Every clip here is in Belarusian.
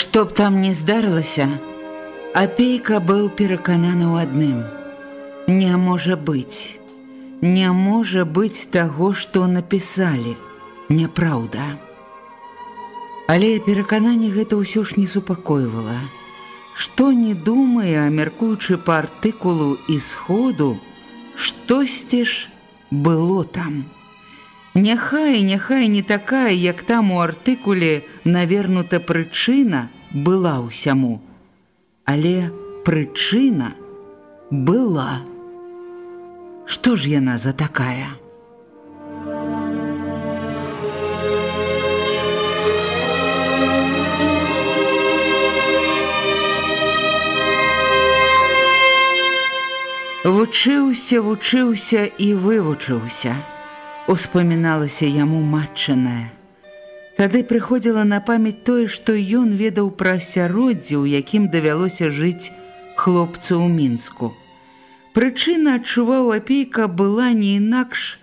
Што б там не здарылася, апейка быў перакананы ў адным. Не можа быць, не можа быць таго, што напісалі, няпраўда. Але перакананне гэта ўсё ж не супакойвала. Што не думае, мяркуючы па артыкулу і сходу, штосьці ж было там. Няхай, няхай не такая, як там у артыкуле навернута прычына была ўсяму. Але прычына была. Што ж яна за такая? Вучыўся, вучыўся і вывучыўся успаміналася яму матчаная. Тады прыходзіла на памяць тое, што ён ведаў пра асяроддзе, у якім давялося жыць хлопцу ў мінску. Прычына адчуваў апейка была не інакш,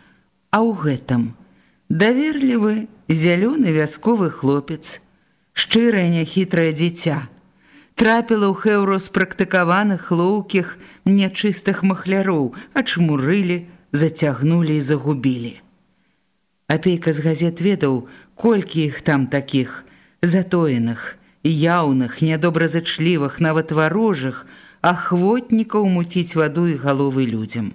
а ў гэтым. Даверлівы зялёны вясковы хлопец, шчырае няхітрае дзіця, трапіла ў хэўро спрактыкаваных лоўкіх нячыстых махляроў, ачмурылі, зацягнулі і загубілі. Апейка з газет ведаў, колькі іх там такіх, затоеных, яўных, нядобразычлівых, нават варожых, ахвотнікаў муціць ваду і галовы людзям.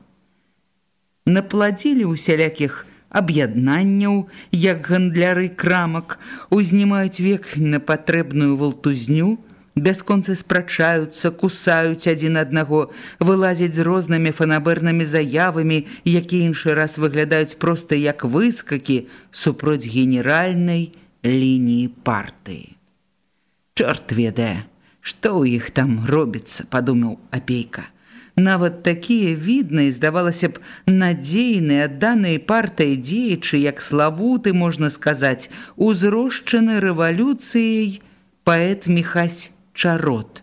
Напладзілі усялякіх аб'яднанняў, як гандляры крамак, узнімаюць век на патрэбную валтузню, бясконцы спрачаюцца, кусаюць адзін аднаго, вылазяць з рознымі фанабернымі заявамі, якія іншы раз выглядаюць проста як выскакі супроць генеральнай лініі партыі. Чорт ведае, што ў іх там робіцца, падумаў апейка. Нават такія відныя, здавалася б, надзейныя адданыя партыі дзеячы, як славуты, можна сказаць, узрошчаны рэвалюцыяй паэт Михась чарот.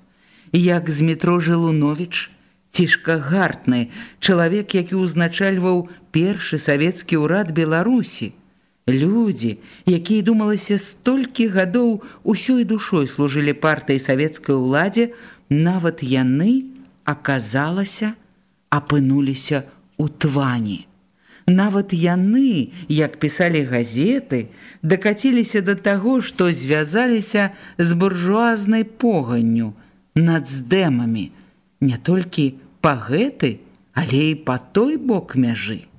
Як з метро Жылунович, цішка гартны, чалавек, які ўзначальваў першы савецкі ўрад Беларусі. Людзі, якія думалася столькі гадоў усёй душой служылі партыі савецкай уладзе, нават яны, аказалася, апынуліся ў твані. Нават яны, як пісалі газеты, дакаціліся да таго, што звязаліся з буржуазнай поганню над здэмамі, не толькі па гэты, але і па той бок мяжы.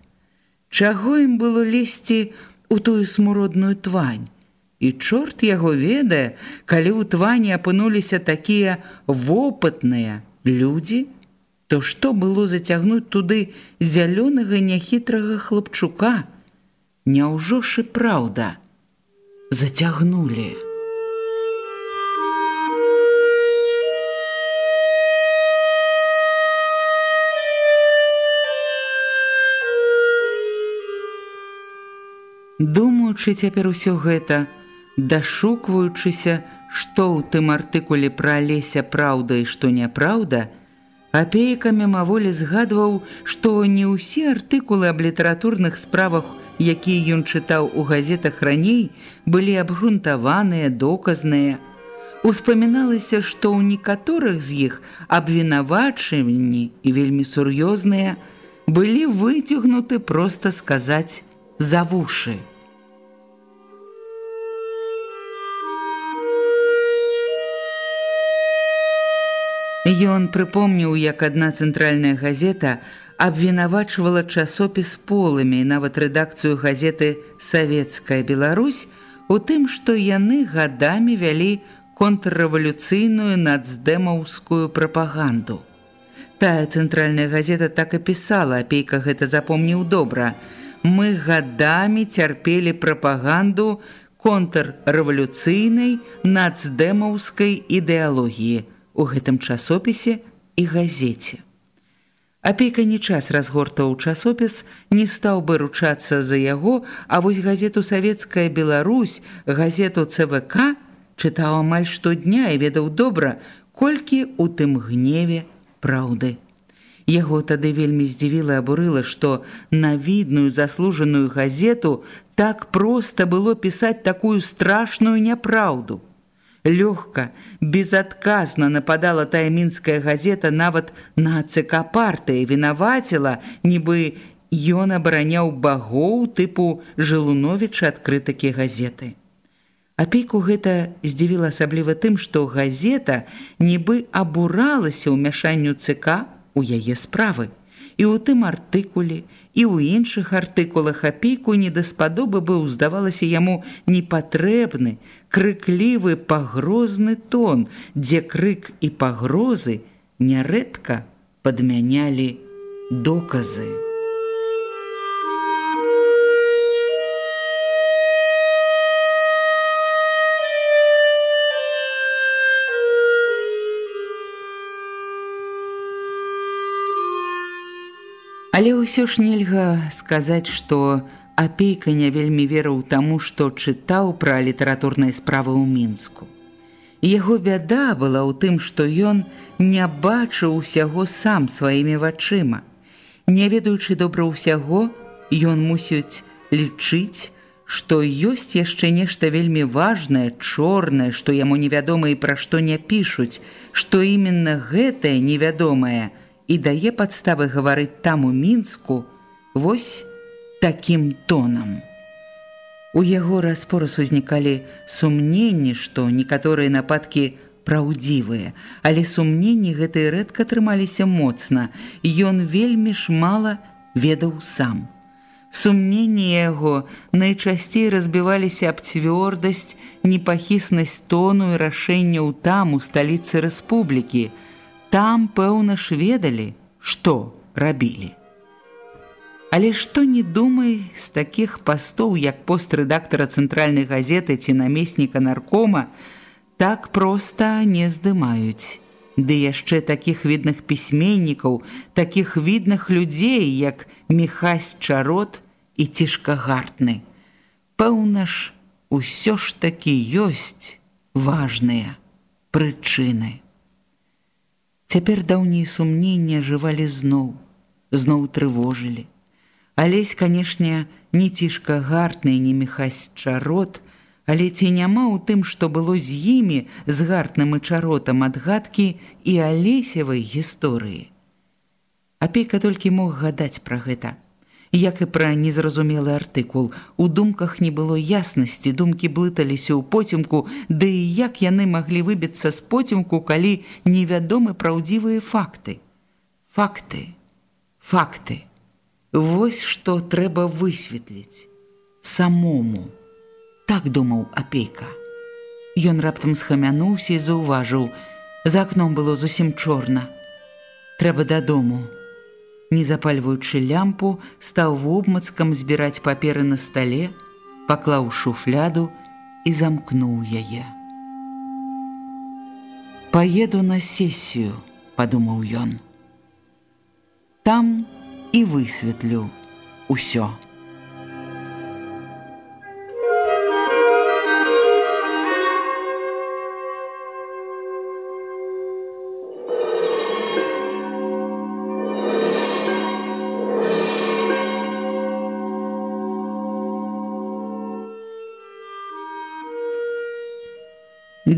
Чаго ім было лезці ў тую смуродную твань? І чорт яго ведае, калі ў твані апынуліся такія вопытныя людзі, то што было зацягнуць туды зялёнага няхітрага хлапчука? Няўжо ж і праўда зацягнулі. Думаючы цяпер усё гэта, дашукваючыся, што ў тым артыкуле пра леся праўда і што няпраўда, Апейка мімаволі згадваў, што не ўсе артыкулы аб літаратурных справах, якія ён чытаў у газетах раней, былі абгрунтаваныя, доказныя. Успаміналася, што ў некаторых з іх абвінавачанні і вельмі сур'ёзныя былі выцягнуты проста сказаць за вушы. Ён прыпомніў, як адна цэнтральная газета абвінавачвала часопіс полымі, нават рэдакцыю газеты «Савецкая Беларусь» у тым, што яны гадамі вялі контррэвалюцыйную нацдэмаўскую прапаганду. Тая цэнтральная газета так і пісала, апейка гэта запомніў добра. Мы гадамі цярпелі прапаганду контррэвалюцыйнай нацдэмаўскай ідэалогіі у гэтым часопісе і газеце. Апейка не час разгортаў часопіс, не стаў бы ручацца за яго, а вось газету «Савецкая Беларусь», газету «ЦВК» чытаў амаль штодня і ведаў добра, колькі ў тым гневе праўды. Яго тады вельмі здзівіла абурыла, што на відную заслужаную газету так проста было пісаць такую страшную няпраўду. Лёгка, безадказна нападала тая мінская газета нават на ЦК партыі, вінаваціла, нібы ён абараняў багоў тыпу Жылуновіча адкрытакі газеты. Апейку гэта здзівіла асабліва тым, што газета нібы абуралася ў мяшанню ЦК у яе справы. І ў тым артыкуле, і ў іншых артыкулах апейку не даспадобы быў, здавалася яму непатрэбны, крыклівы пагрозны тон, дзе крык і пагрозы нярэдка падмянялі доказы. Але ўсё ж нельга сказаць, што апейка не вельмі верыў таму, што чытаў пра літаратурныя справы ў мінску. Яго бяда была ў тым, што ён не бачыў усяго сам сваімі вачыма. Не ведаючы добра ўсяго, ён мусіць лічыць, што ёсць яшчэ нешта вельмі важнае, чорнае, што яму невядома і пра што не пішуць, што іменна гэтае невядомае – і дае падставы гаварыць там у мінску вось такім тонам. У яго распораз узнікалі сумненні, што некаторыя нападкі праўдзівыя, але сумненні гэтыя рэдка трымаліся моцна, ён вельмі ж мала ведаў сам. Сумненні яго найчасцей разбіваліся аб цвёрдасць, непахіснасць тону і рашэнняў там у сталіцы рэспублікі, там, пэўна ж ведалі, што рабілі. Але што не думай з такіх пастоў, як пост рэдактара цэнтральнай газеты ці намесніка наркома, так проста не здымаюць. Ды яшчэ такіх відных пісьменнікаў, такіх відных людзей, як Михась Чарот і цішкагартны. Пэўна ж, усё ж такі ёсць важныя прычыны. Цяпер даўнія сумнення жывалі зноў, зноў трывожылі. Алесь, канешне, не цішка гартны, не мехась чарот, але ці няма ў тым, што было з імі з гартным і чаротам адгадкі і алесевай гісторыі. Апейка толькі мог гадаць пра гэта як і пра незразумелы артыкул. У думках не было яснасці, думкі блыталіся ў поцемку, ды і як яны маглі выбіцца з поцемку, калі невядомы праўдзівыя факты. Факты, факты. Вось што трэба высветліць самому. Так думаў апейка. Ён раптам схамянуўся і заўважыў: За акном было зусім чорна. Трэба дадому не запальваючы лямпу, стаў вобмацкам збіраць паперы на стале, паклаў шуфляду і замкнуў яе. Паеду на сесію, падумаў ён. Там і высветлю ўсё.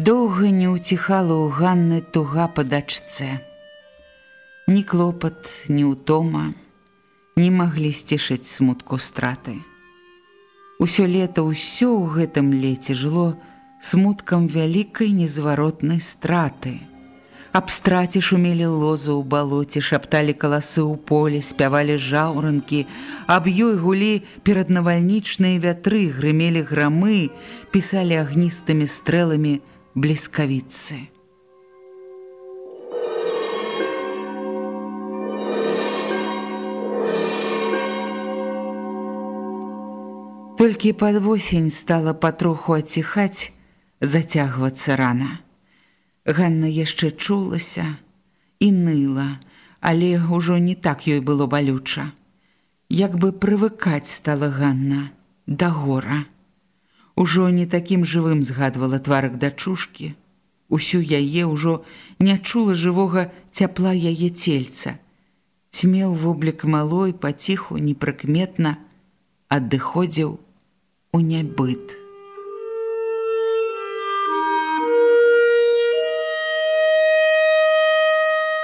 Доўга не ўціхала ў Ганны туга па дачце. Ні клопат, ні ўтома не маглі сцішыць смутку страты. Усё лета ўсё ў гэтым леце жыло смуткам вялікай незваротнай страты. Аб страце шумелі лозу ў балоце, шапталі каласы ў поле, спявалі жаўранкі, аб ёй гулі перад навальнічныя вятры, грымелі грамы, пісалі агністымі стрэламі бліскавіцы. Толькі пад восень стала патроху аціхаць, зацягвацца рана. Ганна яшчэ чулася і ныла, але ўжо не так ёй было балюча. Як бы прывыкаць стала Ганна да гора. Ужо не такім жывым згадвала тварак дачушкі. Усю яе ўжо не чула жывога цяпла яе цельца. Цьмеў воблік малой паціху непрыкметна адыходзіў у нябыт.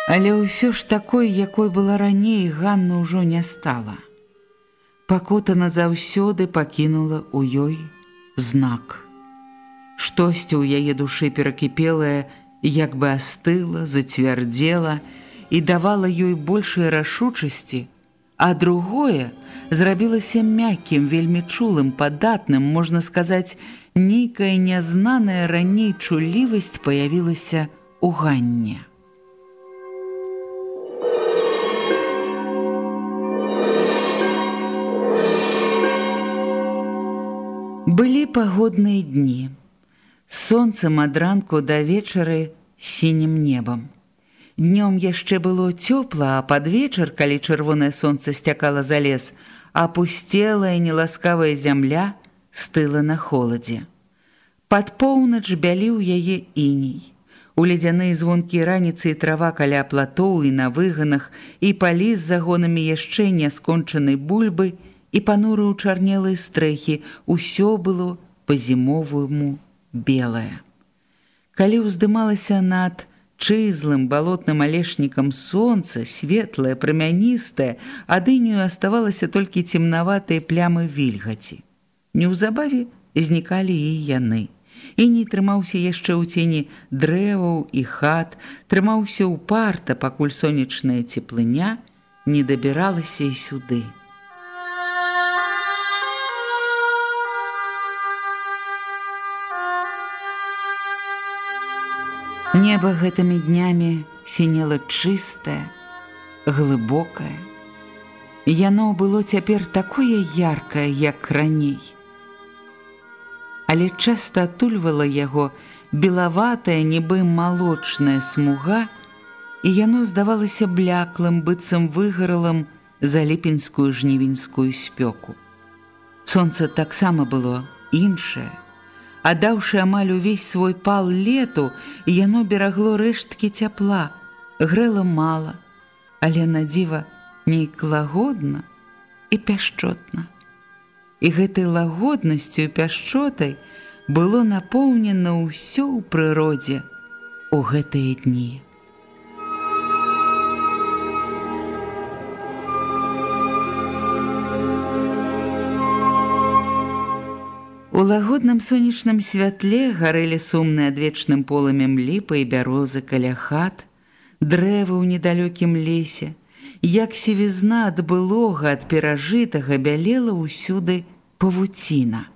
Але ўсё ж такой, якой была раней, Ганна ўжо не стала. Пакута назаўсёды пакінула ў ёй знак. Штосьці ў яе душы перакіпелае, як бы астыла, зацвярдзела і давала ёй большай рашучасці, а другое зрабілася мяккім, вельмі чулым, падатным, можна сказаць, нейкая нязнаная раней чулівасць паявілася ў ганне. Былі пагодныя дні. Сонцам ад ранку да вечары сінім небам. Днём яшчэ было цёпла, а пад вечар, калі чырвонае сонца сцякала за лес, апусцелая неласкавая зямля стыла на холадзе. Пад поўнач бяліў яе іней. У ледзяныя звонкія раніцы і трава каля платоў і на выганах, і палі з загонамі яшчэ няскончанай бульбы – і пануры ў чарнелай стрэхі ўсё было па-зімоваму белае. Калі ўздымалася над чызлым балотным алешнікам сонца, светлае, прамяністае, ад інію аставалася толькі цемнаватыя плямы вільгаці. Неўзабаве знікалі і яны. І не трымаўся яшчэ ў цені дрэваў і хат, трымаўся ў парта, пакуль сонечная цеплыня не дабіралася і сюды. Неба гэтымі днямі сінела чыстае, глыбокае. Яно было цяпер такое яркае, як раней. Але часта атульвала яго белаватая, нібы малочная смуга, і яно здавалася бляклым, быццам выгаралам за ліпенскую жнівеньскую спёку. Сонца таксама было іншае, Адаўшы амаль увесь свой пал лету, яно берагло рэшткі цяпла, грэла мала, але на дзіва нейк лагодна і пяшчотна. І гэтай лагоднасцю і пяшчотай было напоўнена ўсё ў прыродзе у гэтыя дні. У лагодным сонечным святле гарэлі сумны адвечным полымем ліпы і бярозы каля хат, дрэвы ў недалёкім лесе, як сівізна ад былога ад перажытага бялела ўсюды павуціна.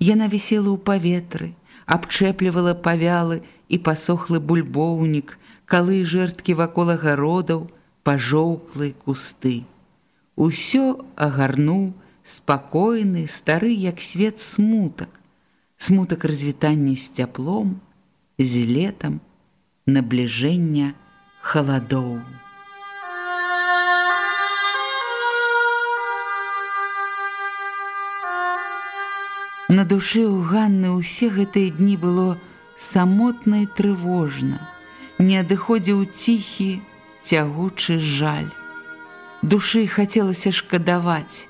Яна вісела ў паветры, абчэплівала павялы і пасохлы бульбоўнік, калы жэрткі вакол агародаў, пажоўклы кусты. Усё агарнуў, спакойны, стары, як свет смутак, смутак развітання з цяплом, з летам, набліжэння халадоў. На душы ў Ганны ўсе гэтыя дні было самотна і трывожна, не адыходзіў ціхі, цягучы жаль. Душы хацелася шкадаваць,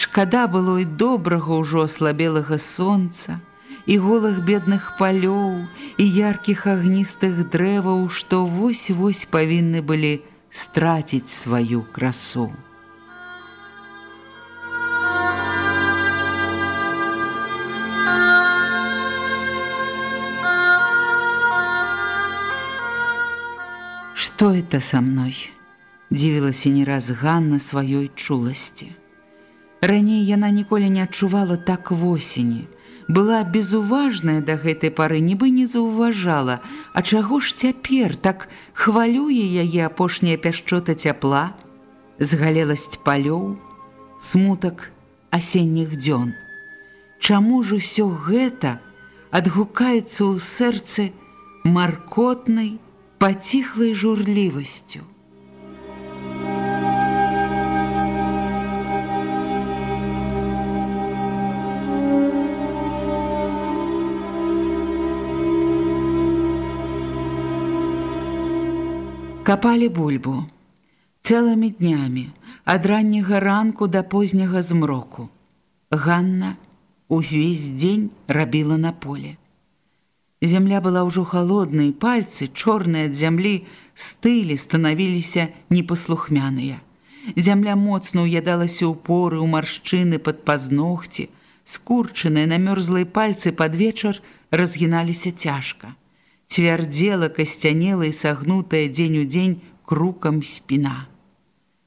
Шкада было і добрага ўжо слабелага сонца, і голых бедных палёў, і яркіх агністых дрэваў, што вось-вось павінны былі страціць сваю красу. Что это со мной? Дзівілася не раз Ганна сваёй чуласці. Раней яна ніколі не адчувала так восені. Была безуважная да гэтай пары, нібы не заўважала, А чаго ж цяпер так хвалюе яе апошняя пяшчота цяпла, згалеласць палёў, смутак асенніх дзён. Чаму ж усё гэта адгукаецца ў сэрцы маркотнай, паціхлай журлівасцю? Капалі бульбу цэлымі днямі ад ранняга ранку да позняга змроку. Ганна увесь дзень рабіла на поле. Зямля была ўжо халоднай, пальцы, чорныя ад зямлі, стылі станавіліся непаслухмяныя. Зямля моцна ўядалася ў поры ў маршчыны пад пазногці, скурчаныя на мёрзлай пальцы пад вечар разгіналіся цяжка цвярдзела касцянела і сагнутая дзень у дзень крукам спіна.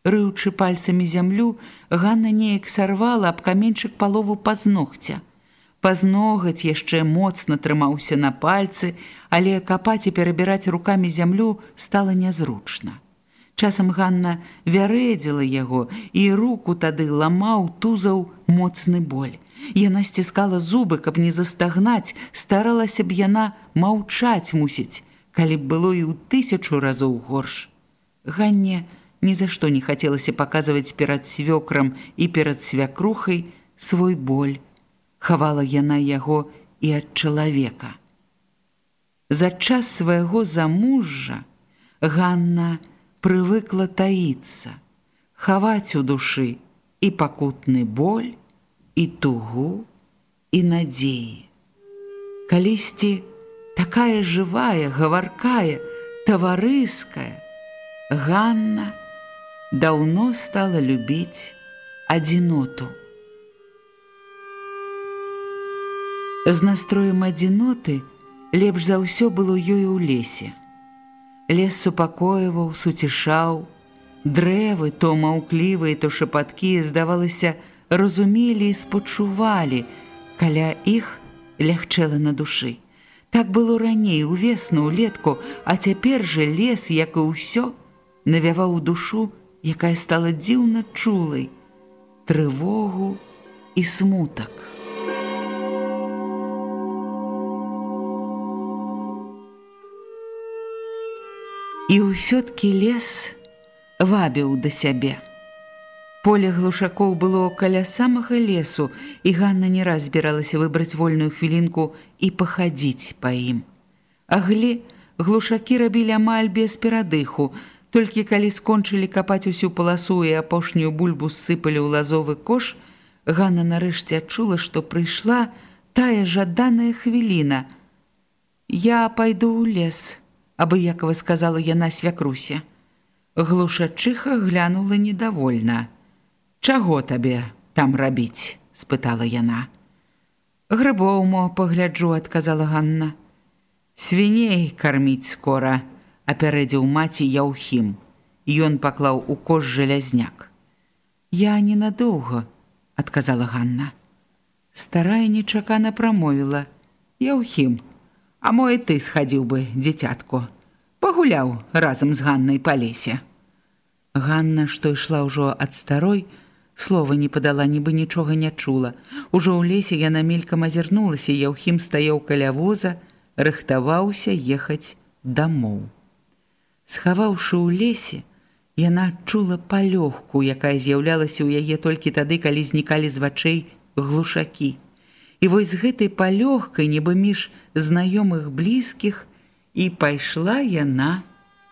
Рыўчы пальцамі зямлю, Ганна неяк сарвала аб каменьчык палову пазногця. Пазногаць яшчэ моцна трымаўся на пальцы, але капаць і перабіраць рукамі зямлю стала нязручна. Часам Ганна вярэдзіла яго, і руку тады ламаў тузаў моцны боль. Яна сціскала зубы, каб не застагнаць, старалася б яна маўчаць мусіць, калі б было і ў тысячу разоў горш. Ганне ні за што не хацелася паказваць перад свёкрам і перад свякрухай свой боль. Хавала яна яго і ад чалавека. За час свайго замужжа Ганна прывыкла таіцца, хаваць у душы і пакутны боль, і тугу і надзеі. Калісьці такая жывая, гаваркая, таварыская, Ганна даўно стала любіць адзіноту. З настроем адзіноты лепш за ўсё было ёй у лесе. Лес супакоіваў, суцішаў, дрэвы то маўклівыя, то шапаткі здавалася, разумелі і спачувалі, каля іх лягчэла на душы. Так было раней увесну ўлетку, а цяпер жа лес, як і ўсё, навяваў душу, якая стала дзіўна чулай, трывогу і смутак. І ўсё-ткі лес вабіў да сябе. Поле глушакоў было каля самага лесу, і Ганна не раз збіралася выбраць вольную хвілінку і пахадзіць па ім. Агле глушакі рабілі амаль без перадыху, толькі калі скончылі капаць усю паласу і апошнюю бульбу ссыпалі ў лазовы кош, Ганна нарэшце адчула, што прыйшла тая жаданая хвіліна. Я пайду ў лес, абыякова сказала яна свякрусе. Глушачыха глянула недовольна. Чаго табе там рабіць? — спытала яна. Грыбоў мо пагляджу, — адказала Ганна. Свіней карміць скора, — апярэдзіў маці Яўхім. Ён паклаў у кош жалязняк. Я ненадоўга, — адказала Ганна. Старая нечакана прамовіла: « Яўхім, а мо і ты схадзіў бы, дзіцятко, пагуляў разам з Ганнай па лесе. Ганна, што ішла ўжо ад старой, — Слова не падала, нібы нічога не чула. Ужо ў лесе яна мелькам азірнулася, Яўхім стаяў каля воза, рыхтаваўся ехаць дамоў. Схаваўшы ў лесе, яна адчула палёгку, якая з'яўлялася ў яе толькі тады, калі знікалі з вачэй глушакі. І вось гэтай палёгкай, нібы між знаёмых блізкіх, і пайшла яна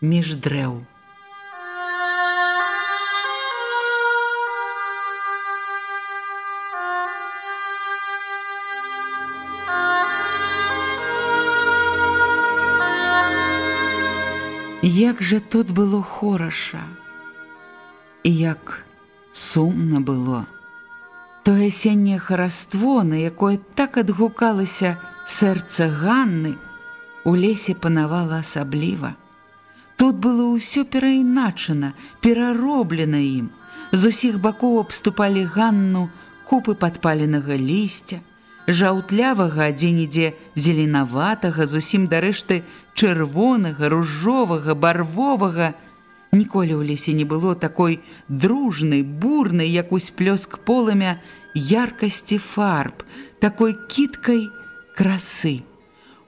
між дрэў. Як жа тут было хораша, і як сумна было. Тое асенняе хараство, на якое так адгукалася сэрца Ганны, у лесе панавала асабліва. Тут было ўсё перайначана, перароблена ім. З усіх бакоў абступалі ганну купы падпаленага лісця, жаўтлявага, дзе-нідзе зеленаватага, зусім дарэшты чырвонага, ружовага, барвовага. Ніколі ў лесе не было такой дружнай, бурнай, як усплёск полымя яркасці фарб, такой кіткай красы.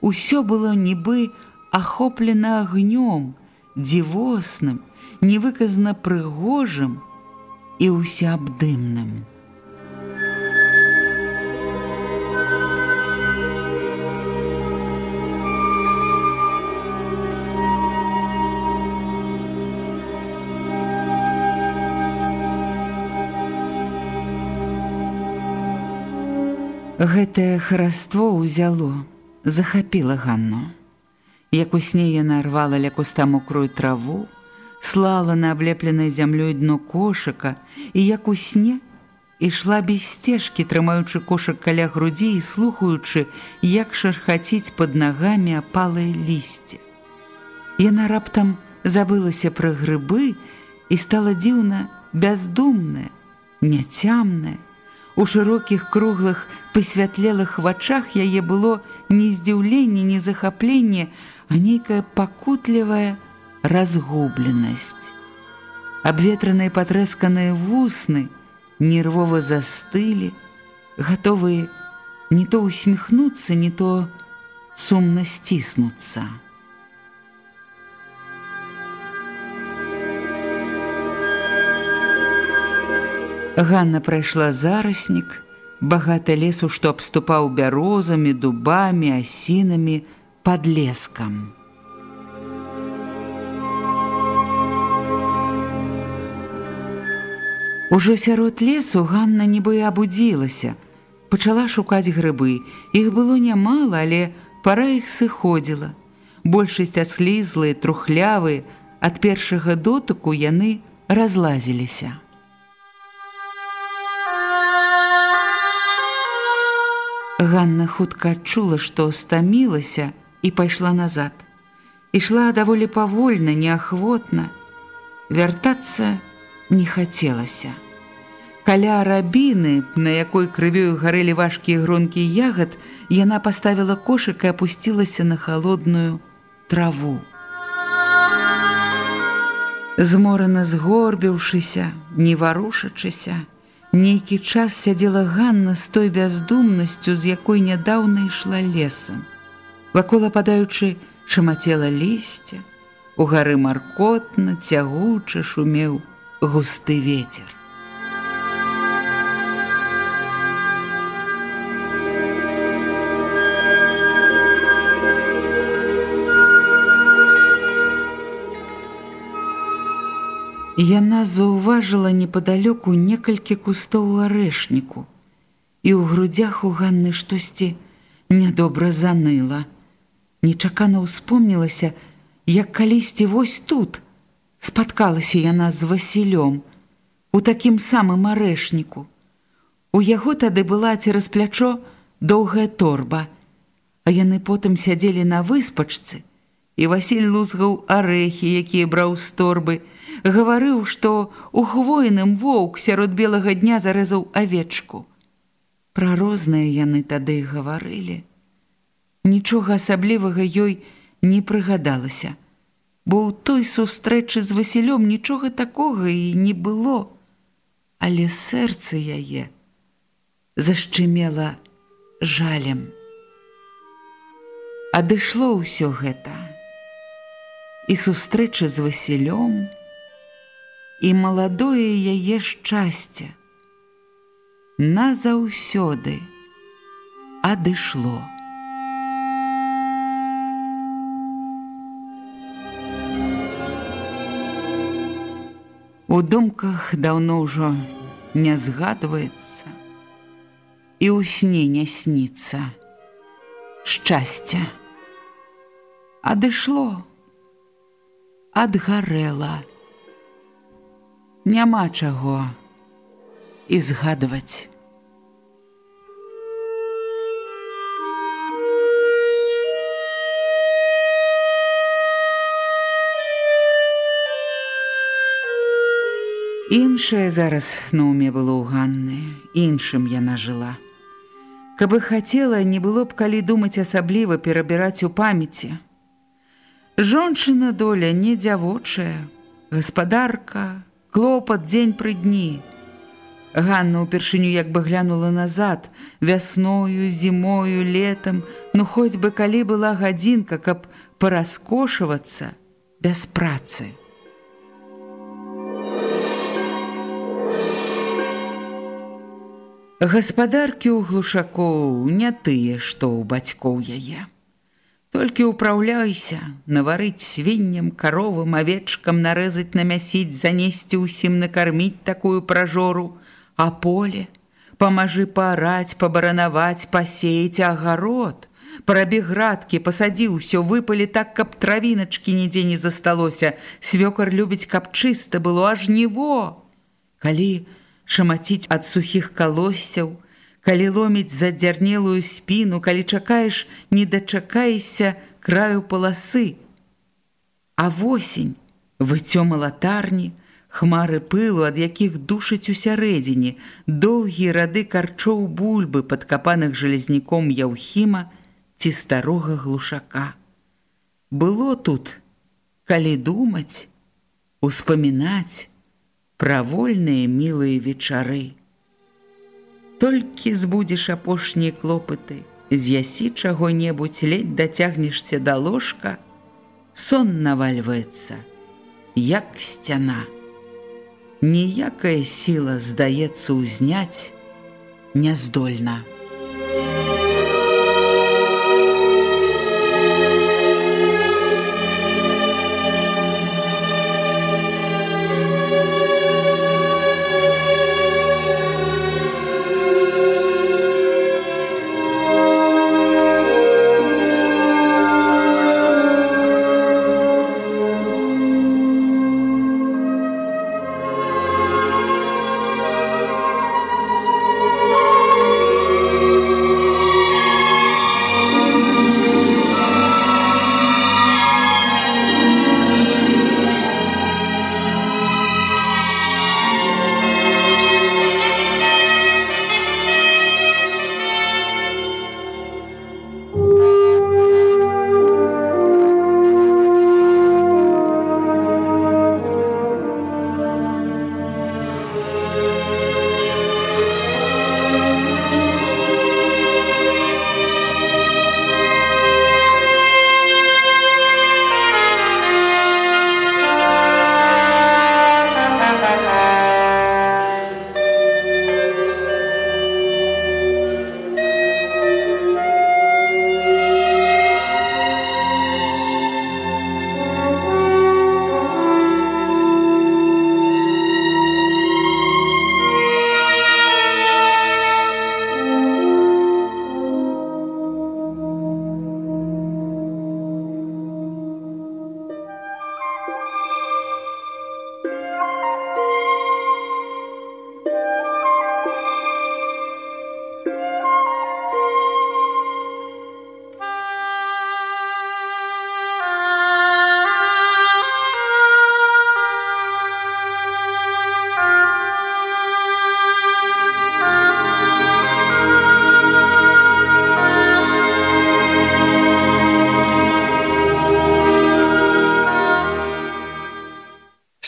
Усё было нібы ахоплена агнём, дзівосным, невыказна прыгожым і ўсеабдымным. Гэтае хараство ўзяло, захапіла Ганну. Як у сне яна рвала ля куста мокрую траву, слала на аблепленай зямлёй дно кошыка і як у сне ішла без сцежкі, трымаючы кошык каля грудзей і слухаючы, як шархаціць пад нагамі апалае лісце. Яна раптам забылася пра грыбы і стала дзіўна бяздумная, няцямная, У шырокіх круглых пасвятлелых вачах яе было не здзіўленне, не захапленне, а нейкая пакутлівая разгубленасць. Абветраныя патрэсканыя вусны нервова застылі, гатовыя не то усміхнуцца, не то сумна сціснуцца. Ганна прайшла зараснік, багаты лесу, што абступаў бярозамі, дубамі, асінамі, пад лескам. Ужо сярод лесу Ганна нібы абудзілася, пачала шукаць грыбы. Іх было нямала, але пара іх сыходзіла. Большасць аслізлыя, трухлявыя, ад першага дотыку яны разлазіліся. Ганна хутка адчула, што стамілася і пайшла назад. Ішла даволі павольна, неахвотна. Вяртацца не хацелася. Каля рабіны, на якой крывёю гарэлі важкія гронкі ягад, яна паставіла кошык і апусцілася на халодную траву. Зморана згорбіўшыся, не варушачыся, Нейкі час сядзела Ганна з той бяздумнасцю, з якой нядаўна ішла лесам. Вакол ападаючы шамацела лісце, у гары маркотна, цягуча шумеў густы ветер. Яна заўважыла непадалёку некалькі кустоў арэшніку, і ў грудзях у Ганны штосьці нядобра заныла. Нечакана ўспомнілася, як калісьці вось тут спаткалася яна з Васілём у такім самым арэшніку. У яго тады была цераз плячо доўгая торба, а яны потым сядзелі на выспачцы, і Васіль лузгаў арэхі, якія браў з торбы, гаварыў, што у хвойным воўк сярод белага дня зарэзаў авечку. Пра розныя яны тады гаварылі. Нічога асаблівага ёй не прыгадалася, бо ў той сустрэчы з Васілём нічога такога і не было, але сэрца яе зашчымела жалем. Адышло ўсё гэта. І сустрэча з Васілём, і маладое яе шчасце назаўсёды адышло. У думках даўно ўжо не згадваецца і ў сне не сніцца шчасця адышло адгарэла. Няма чаго і згадваць. Іншае зараз на уме было ў Ганны, іншым яна жыла. Кабы хацела, не было б калі думаць асабліва перабіраць у памяці. Жончына доля не дзявочая, гаспадарка, клопат дзень пры дні. Ганна ўпершыню як бы глянула назад, вясною, зімою, летам, ну хоць бы калі была гадзінка, каб параскошвацца без працы. Гаспадаркі ў глушакоў не тыя, што ў бацькоў яе. Толькі ўпраўляйся, наварыць свінням, каровым, авечкам, нарэзаць, намясіць, занесці ўсім накарміць такую пражору, а поле, памажы паараць, пабаранаваць, пасеяць агарод, Прабе градкі, пасадзі ўсё, выпалі так, каб травіначкі нідзе не засталося. Свёкар любіць, каб чыста было аж него. Калі шамаціць ад сухіх калосцяў, калі ломіць задзярнелую спіну, калі чакаеш, не дачакаешся краю паласы. А восень, выцё малатарні, хмары пылу, ад якіх душаць усярэдзіне, доўгія рады карчоў бульбы, падкапаных жалезніком яўхіма ці старога глушака. Было тут, калі думаць, успамінаць пра вольныя мілыя вечары толькі збудзеш апошнія клопыты, з'ясі чаго-небудзь ледь дацягнешся да ложка, сон навальваецца, як сцяна. Ніякая сіла здаецца ўзняць няздольна.